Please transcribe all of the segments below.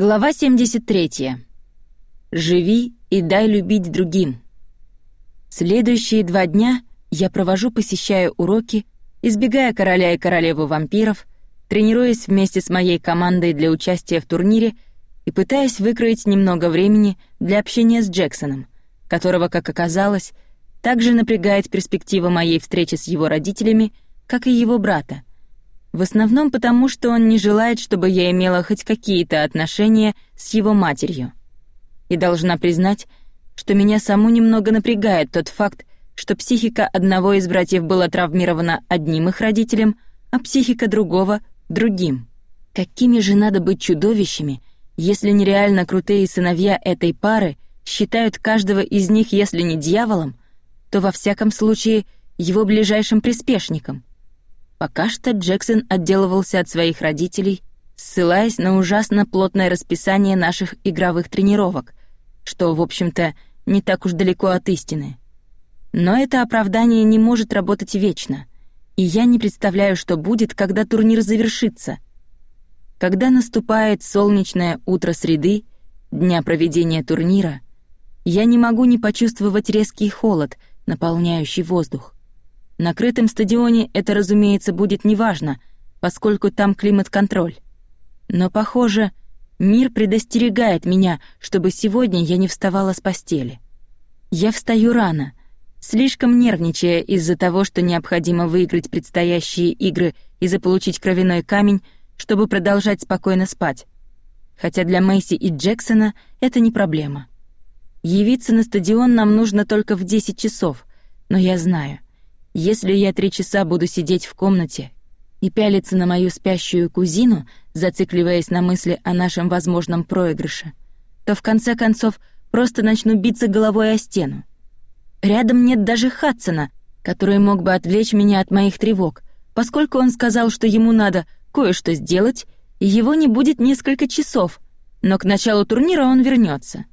Глава 73. Живи и дай любить другим. Следующие два дня я провожу, посещая уроки, избегая короля и королевы вампиров, тренируясь вместе с моей командой для участия в турнире и пытаясь выкроить немного времени для общения с Джексоном, которого, как оказалось, также напрягает перспектива моей встречи с его родителями, как и его брата, в основном потому, что он не желает, чтобы я имела хоть какие-то отношения с его матерью. И должна признать, что меня саму немного напрягает тот факт, что психика одного из братьев была травмирована одним их родителем, а психика другого — другим. Какими же надо быть чудовищами, если нереально крутые сыновья этой пары считают каждого из них, если не дьяволом, то во всяком случае его ближайшим приспешником. Пока что Джексон отделывался от своих родителей, ссылаясь на ужасно плотное расписание наших игровых тренировок, что, в общем-то, не так уж далеко от истины. Но это оправдание не может работать вечно, и я не представляю, что будет, когда турнир завершится. Когда наступает солнечное утро среды, дня проведения турнира, я не могу не почувствовать резкий холод, наполняющий воздух. На крытом стадионе это, разумеется, будет неважно, поскольку там климат-контроль. Но, похоже, мир предостерегает меня, чтобы сегодня я не вставала с постели. Я встаю рано, слишком нервничая из-за того, что необходимо выиграть предстоящие игры и заполучить кровяной камень, чтобы продолжать спокойно спать. Хотя для Мэйси и Джексона это не проблема. Явиться на стадион нам нужно только в 10 часов, но я знаю, если я три часа буду сидеть в комнате и пялиться на мою спящую кузину, зацикливаясь на мысли о нашем возможном проигрыше, то в конце концов просто начну биться головой о стену. Рядом нет даже Хадсона, который мог бы отвлечь меня от моих тревог, поскольку он сказал, что ему надо кое-что сделать, и его не будет несколько часов, но к началу турнира он вернется.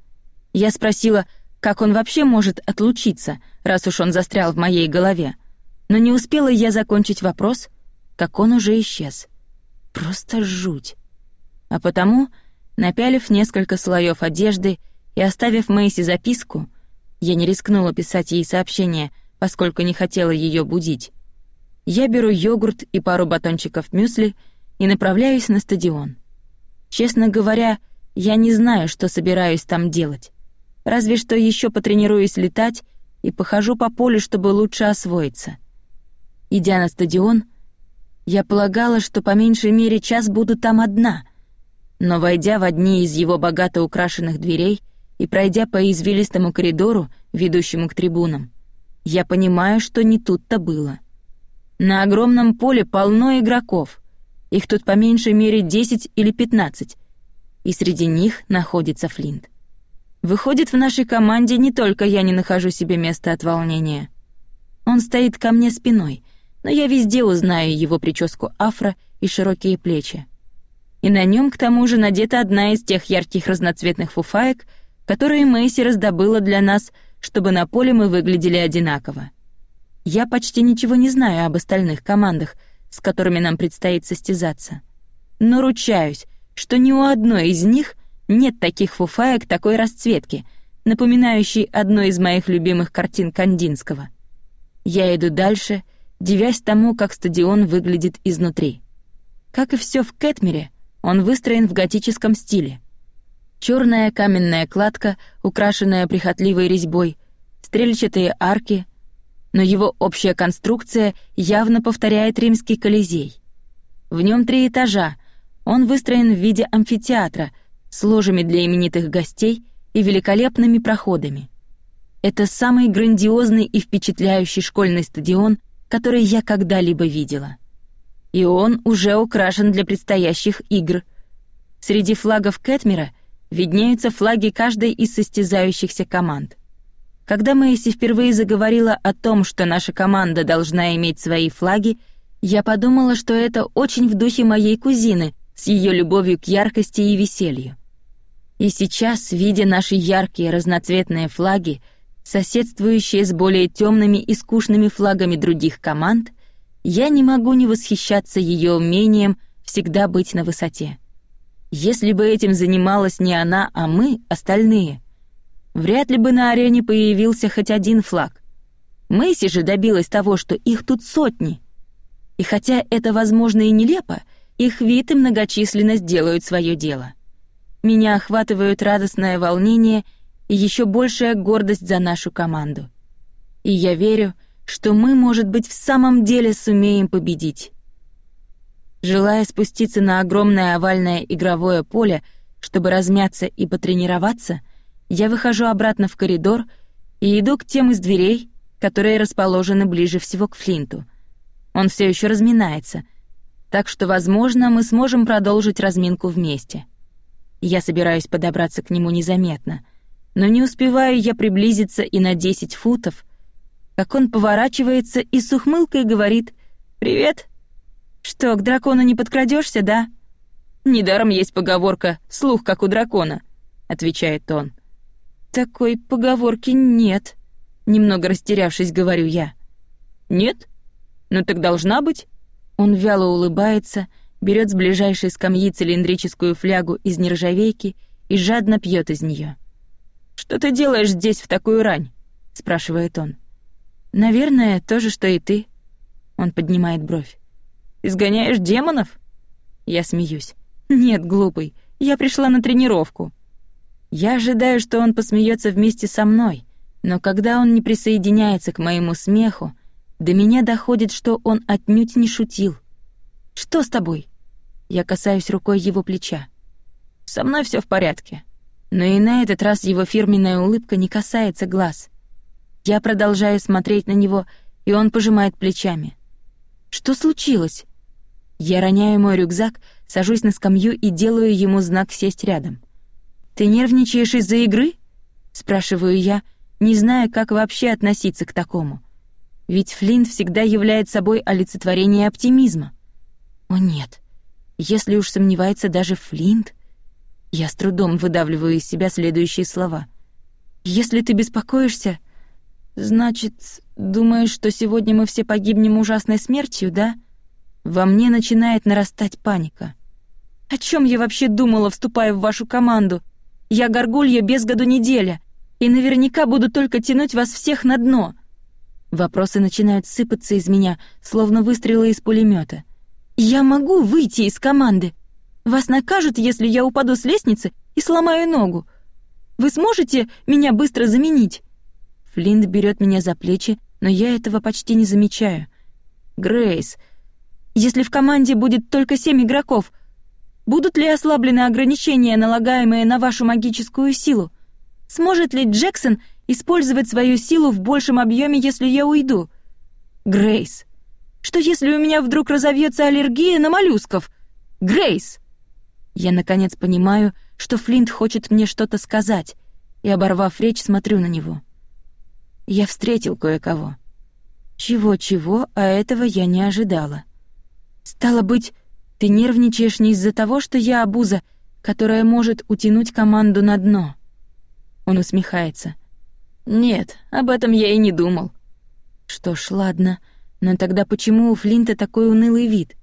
Я спросила, как он вообще может отлучиться, раз уж он застрял в моей голове. Но не успела я закончить вопрос, как он уже исчез. Просто жуть. А потому, напялив несколько слоев одежды и оставив Мэйси записку, я не рискнула писать ей сообщение, поскольку не хотела ее будить. Я беру йогурт и пару батончиков мюсли и направляюсь на стадион. Честно говоря, я не знаю, что собираюсь там делать. Разве что еще потренируюсь летать и похожу по полю, чтобы лучше освоиться. Идя на стадион, я полагала, что по меньшей мере час буду там одна, но, войдя в одни из его богато украшенных дверей и пройдя по извилистому коридору, ведущему к трибунам, я понимаю, что не тут-то было. На огромном поле полно игроков. Их тут по меньшей мере 10 или 15, и среди них находится Флинт. Выходит, в нашей команде не только я не нахожу себе места от волнения. Он стоит ко мне спиной, но я везде узнаю его прическу афро и широкие плечи. И на нем к тому же надета одна из тех ярких разноцветных фуфаек, которые Мэйси раздобыла для нас, чтобы на поле мы выглядели одинаково. Я почти ничего не знаю об остальных командах, с которыми нам предстоит состязаться. Но ручаюсь, что ни у одной из них нет таких фуфаек такой расцветки, напоминающей одну из моих любимых картин Кандинского. Я иду дальше — дивясь тому, как стадион выглядит изнутри. Как и все в Кэтмере, он выстроен в готическом стиле. Черная каменная кладка, украшенная прихотливой резьбой, стрельчатые арки, но его общая конструкция явно повторяет римский колизей. В нем три этажа, он выстроен в виде амфитеатра с ложами для именитых гостей и великолепными проходами. Это самый грандиозный и впечатляющий школьный стадион, который я когда-либо видела. И он уже украшен для предстоящих игр. Среди флагов Кэтмера виднеются флаги каждой из состязающихся команд. Когда Мэйси впервые заговорила о том, что наша команда должна иметь свои флаги, я подумала, что это очень в духе моей кузины с ее любовью к яркости и веселью. И сейчас, видя наши яркие разноцветные флаги, соседствующие с более темными и скучными флагами других команд, я не могу не восхищаться ее умением всегда быть на высоте. Если бы этим занималась не она, а мы, остальные, вряд ли бы на арене появился хоть один флаг. Мэйси же добилась того, что их тут сотни. И хотя это, возможно, и нелепо, их вид и многочисленность делают свое дело. Меня охватывают радостное волнение и еще большая гордость за нашу команду. И я верю, что мы, может быть, в самом деле сумеем победить. Желая спуститься на огромное овальное игровое поле, чтобы размяться и потренироваться, я выхожу обратно в коридор и иду к тем из дверей, которые расположены ближе всего к Флинту. Он все еще разминается, так что, возможно, мы сможем продолжить разминку вместе. Я собираюсь подобраться к нему незаметно, но не успеваю я приблизиться и на 10 футов, как он поворачивается и с ухмылкой говорит «Привет, что, к дракону не подкрадешься, да? Недаром есть поговорка «слух, как у дракона», — отвечает он. Такой поговорки нет, немного растерявшись, говорю я. Нет? Ну так должна быть. Он вяло улыбается, берет с ближайшей скамьи цилиндрическую флягу из нержавейки и жадно пьет из нее. Что ты делаешь здесь в такую рань? спрашивает он. Наверное, то же, что и ты. Он поднимает бровь. Изгоняешь демонов?» Я смеюсь. «Нет, глупый, я пришла на тренировку». Я ожидаю, что он посмеется вместе со мной, но когда он не присоединяется к моему смеху, до меня доходит, что он отнюдь не шутил. «Что с тобой?» Я касаюсь рукой его плеча. «Со мной все в порядке». Но и на этот раз его фирменная улыбка не касается глаз. Я продолжаю смотреть на него, и он пожимает плечами. «Что случилось?» Я роняю мой рюкзак, сажусь на скамью и делаю ему знак сесть рядом. «Ты нервничаешь из-за игры?» — спрашиваю я, не зная, как вообще относиться к такому. Ведь Флинт всегда является собой олицетворение оптимизма. О нет, если уж сомневается даже Флинт... Я с трудом выдавливаю из себя следующие слова. «Если ты беспокоишься, значит, думаешь, что сегодня мы все погибнем ужасной смертью, да?» Во мне начинает нарастать паника. О чем я вообще думала, вступая в вашу команду? Я горгулья без году неделя, и наверняка буду только тянуть вас всех на дно. Вопросы начинают сыпаться из меня, словно выстрелы из пулемета. Я могу выйти из команды. Вас накажут, если я упаду с лестницы и сломаю ногу. Вы сможете меня быстро заменить? Флинт берет меня за плечи, но я этого почти не замечаю. Грейс, если в команде будет только семь игроков, будут ли ослаблены ограничения, налагаемые на вашу магическую силу? Сможет ли Джексон использовать свою силу в большем объеме, если я уйду? Грейс, что если у меня вдруг разовьется аллергия на моллюсков? Грейс! Я наконец понимаю, что Флинт хочет мне что-то сказать, и, оборвав речь, смотрю на него. Я встретил кое-кого. Чего-чего, а этого я не ожидала. Стало быть, ты нервничаешь не из-за того, что я обуза, которая может утянуть команду на дно. Он усмехается. Нет, об этом я и не думал. Что ж, ладно, но тогда почему у Флинта такой унылый вид?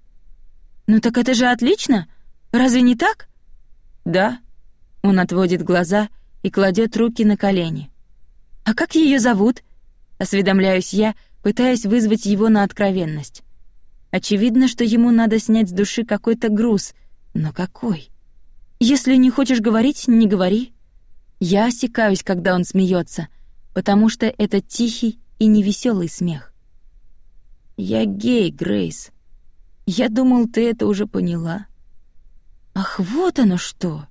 Ну так это же отлично. Разве не так? Да. Он отводит глаза и кладет руки на колени. А как ее зовут? Осведомляюсь я, пытаясь вызвать его на откровенность. Очевидно, что ему надо снять с души какой-то груз. Но какой? Если не хочешь говорить, не говори. Я осекаюсь, когда он смеется, потому что это тихий и невеселый смех. Я гей, Грейс. Я думал, ты это уже поняла. Ах, вот оно что.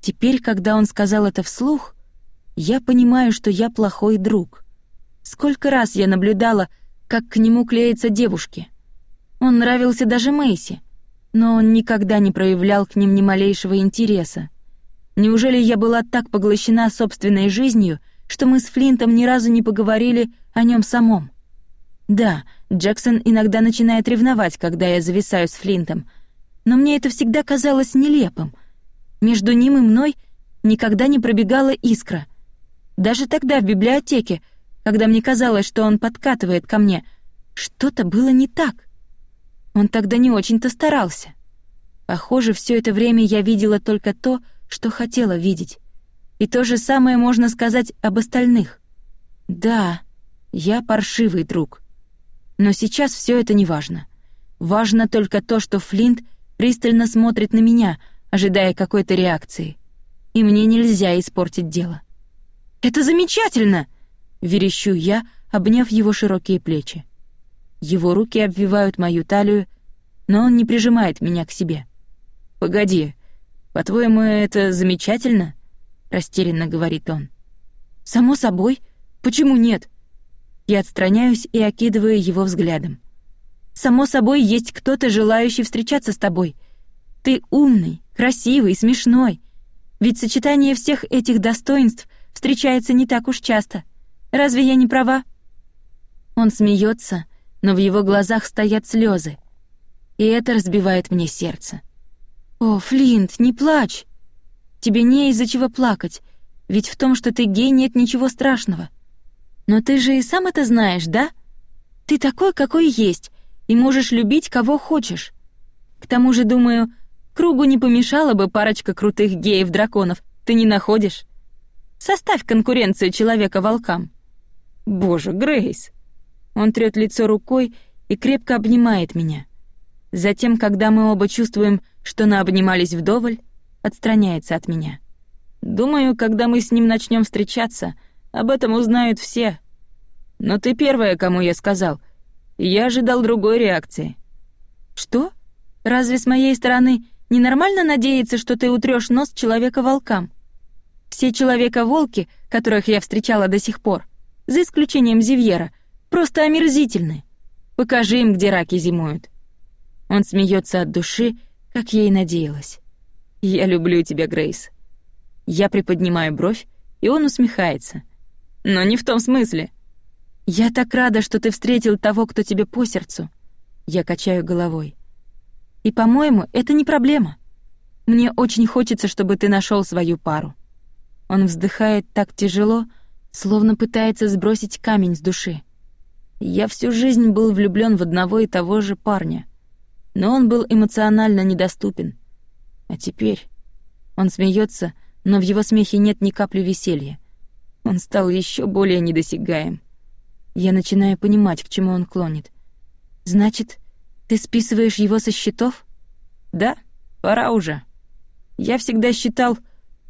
Теперь, когда он сказал это вслух, я понимаю, что я плохой друг. Сколько раз я наблюдала, как к нему клеятся девушки — он нравился даже Мэйси, но он никогда не проявлял к ним ни малейшего интереса. Неужели я была так поглощена собственной жизнью, что мы с Флинтом ни разу не поговорили о нем самом? Да, Джексон иногда начинает ревновать, когда я зависаю с Флинтом, но мне это всегда казалось нелепым. Между ним и мной никогда не пробегала искра. Даже тогда в библиотеке, когда мне казалось, что он подкатывает ко мне, что-то было не так. Он тогда не очень-то старался. Похоже, все это время я видела только то, что хотела видеть. И то же самое можно сказать об остальных. Да, я паршивый друг. Но сейчас все это не важно. Важно только то, что Флинт пристально смотрит на меня, ожидая какой-то реакции. И мне нельзя испортить дело. «Это замечательно!» — верещу я, обняв его широкие плечи. Его руки обвивают мою талию, но он не прижимает меня к себе. «Погоди, по-твоему, это замечательно?» — растерянно говорит он. «Само собой. Почему нет?» Я отстраняюсь и окидываю его взглядом. «Само собой, есть кто-то, желающий встречаться с тобой. Ты умный, красивый, смешной. Ведь сочетание всех этих достоинств встречается не так уж часто. Разве я не права?» Он смеется, но в его глазах стоят слезы, и это разбивает мне сердце. «О, Флинт, не плачь! Тебе не из-за чего плакать, ведь в том, что ты гей, нет ничего страшного. Но ты же и сам это знаешь, да? Ты такой, какой есть, и можешь любить кого хочешь. К тому же, думаю, кругу не помешала бы парочка крутых геев-драконов, ты не находишь? Составь конкуренцию человека-волкам». «Боже, Грейс!» Он трёт лицо рукой и крепко обнимает меня. Затем, когда мы оба чувствуем, что наобнимались вдоволь, отстраняется от меня. Думаю, когда мы с ним начнем встречаться, об этом узнают все. Но ты первая, кому я сказал. Я ожидал другой реакции. Что? Разве с моей стороны ненормально надеяться, что ты утрёшь нос человека волкам? Все человека-волки, которых я встречала до сих пор, за исключением Зивьера, Просто омерзительны. Покажи им, где раки зимуют. Он смеется от души, как и надеялась. Я люблю тебя, Грейс. Я приподнимаю бровь, и он усмехается. Но не в том смысле. Я так рада, что ты встретил того, кто тебе по сердцу. Я качаю головой. И, по-моему, это не проблема. Мне очень хочется, чтобы ты нашел свою пару. Он вздыхает так тяжело, словно пытается сбросить камень с души. Я всю жизнь был влюблен в одного и того же парня, но он был эмоционально недоступен. А теперь он смеется, но в его смехе нет ни капли веселья. Он стал еще более недосягаем. Я начинаю понимать, к чему он клонит. Значит, ты списываешь его со счетов? Да, пора уже. Я всегда считал,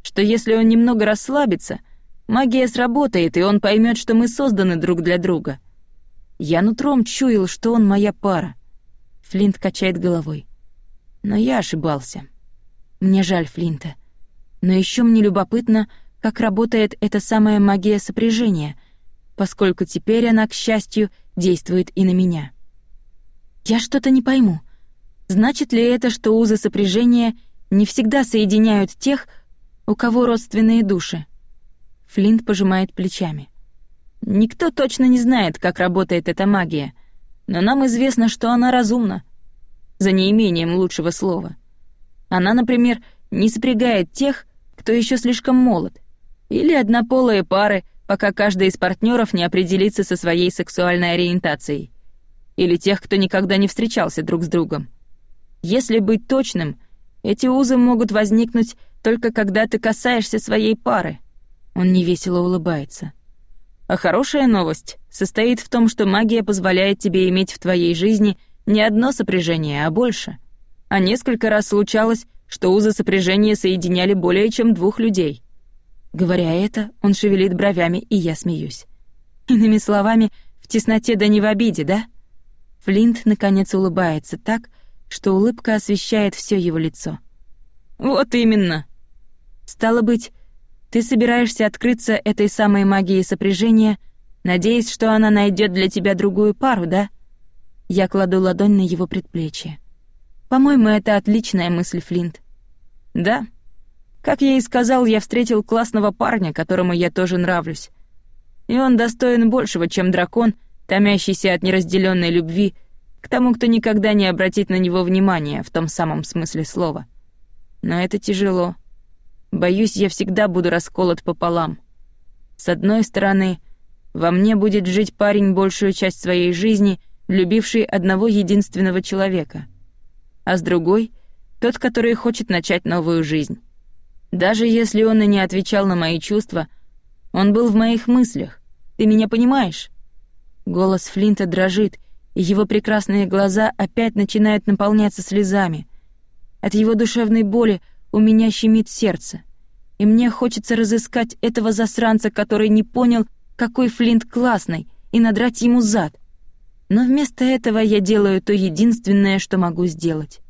что если он немного расслабится, магия сработает, и он поймет, что мы созданы друг для друга — я нутром чуял, что он моя пара. Флинт качает головой. Но я ошибался. Мне жаль Флинта. Но еще мне любопытно, как работает эта самая магия сопряжения, поскольку теперь она, к счастью, действует и на меня. Я что-то не пойму. Значит ли это, что узы сопряжения не всегда соединяют тех, у кого родственные души? Флинт пожимает плечами. Никто точно не знает, как работает эта магия, но нам известно, что она разумна, за неимением лучшего слова. Она, например, не сопрягает тех, кто еще слишком молод, или однополые пары, пока каждый из партнеров не определится со своей сексуальной ориентацией, или тех, кто никогда не встречался друг с другом. Если быть точным, эти узы могут возникнуть только когда ты касаешься своей пары. Он невесело улыбается. А хорошая новость состоит в том, что магия позволяет тебе иметь в твоей жизни не одно сопряжение, а больше. А несколько раз случалось, что узы сопряжения соединяли более чем двух людей. Говоря это, он шевелит бровями, и я смеюсь. Иными словами, в тесноте да не в обиде, да? Флинт наконец улыбается так, что улыбка освещает все его лицо. Вот именно. Стало быть, ты собираешься открыться этой самой магии сопряжения, надеясь, что она найдет для тебя другую пару, да? Я кладу ладонь на его предплечье. По-моему, это отличная мысль, Флинт. Да. Как я и сказал, я встретил классного парня, которому я тоже нравлюсь. И он достоин большего, чем дракон, томящийся от неразделенной любви к тому, кто никогда не обратит на него внимания в том самом смысле слова. Но это тяжело. Боюсь, я всегда буду расколот пополам. С одной стороны, во мне будет жить парень большую часть своей жизни, любивший одного единственного человека. А с другой, Тот, который хочет начать новую жизнь. Даже если он и не отвечал на мои чувства, он был в моих мыслях. Ты меня понимаешь? Голос Флинта дрожит, и его прекрасные глаза опять начинают наполняться слезами. От его душевной боли у меня щемит сердце. И мне хочется разыскать этого засранца, который не понял, какой Флинт классный, и надрать ему зад. Но вместо этого я делаю то единственное, что могу сделать.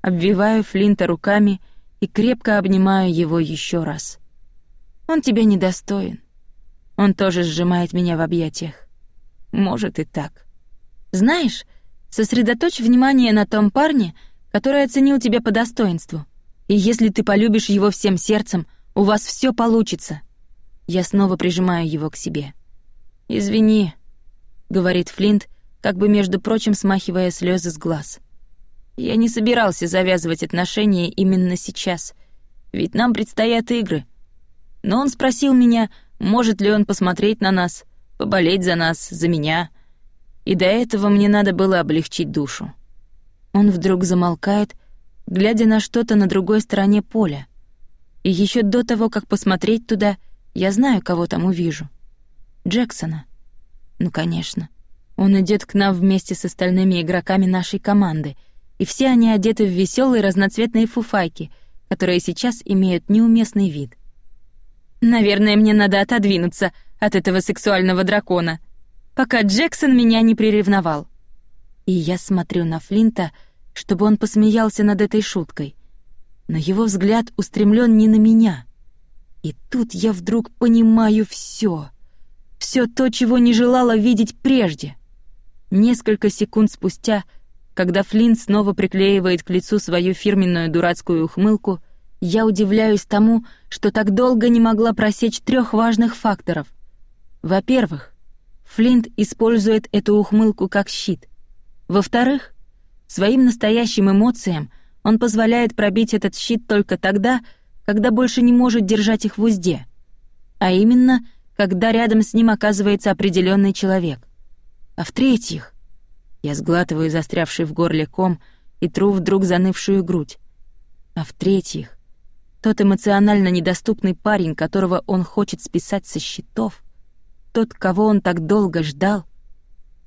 Обвиваю Флинта руками и крепко обнимаю его еще раз. Он тебя недостоин. Он тоже сжимает меня в объятиях. Может и так. Знаешь, сосредоточь внимание на том парне, который оценил тебя по достоинству. И если ты полюбишь его всем сердцем, у вас все получится. Я снова прижимаю его к себе. Извини, говорит Флинт, как бы между прочим смахивая слезы с глаз. Я не собирался завязывать отношения именно сейчас, ведь нам предстоят игры. Но он спросил меня, может ли он посмотреть на нас, поболеть за нас, за меня. И до этого мне надо было облегчить душу. Он вдруг замолкает, глядя на что-то на другой стороне поля. И еще до того, как посмотреть туда, я знаю, кого там увижу. Джексона. Ну, конечно. Он идет к нам вместе с остальными игроками нашей команды, и все они одеты в веселые разноцветные фуфайки, которые сейчас имеют неуместный вид. Наверное, мне надо отодвинуться от этого сексуального дракона, пока Джексон меня не приревновал. И я смотрю на Флинта, чтобы он посмеялся над этой шуткой. Но его взгляд устремлен не на меня. И тут я вдруг понимаю все, все то, чего не желала видеть прежде. Несколько секунд спустя, когда Флинт снова приклеивает к лицу свою фирменную дурацкую ухмылку, я удивляюсь тому, что так долго не могла просечь трех важных факторов. Во-первых, Флинт использует эту ухмылку как щит. Во-вторых, своим настоящим эмоциям он позволяет пробить этот щит только тогда, когда больше не может держать их в узде. А именно, когда рядом с ним оказывается определенный человек. А в-третьих, я сглатываю застрявший в горле ком и тру вдруг занывшую грудь. А в-третьих, тот эмоционально недоступный парень, которого он хочет списать со счетов, тот, кого он так долго ждал,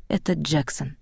это Джексон.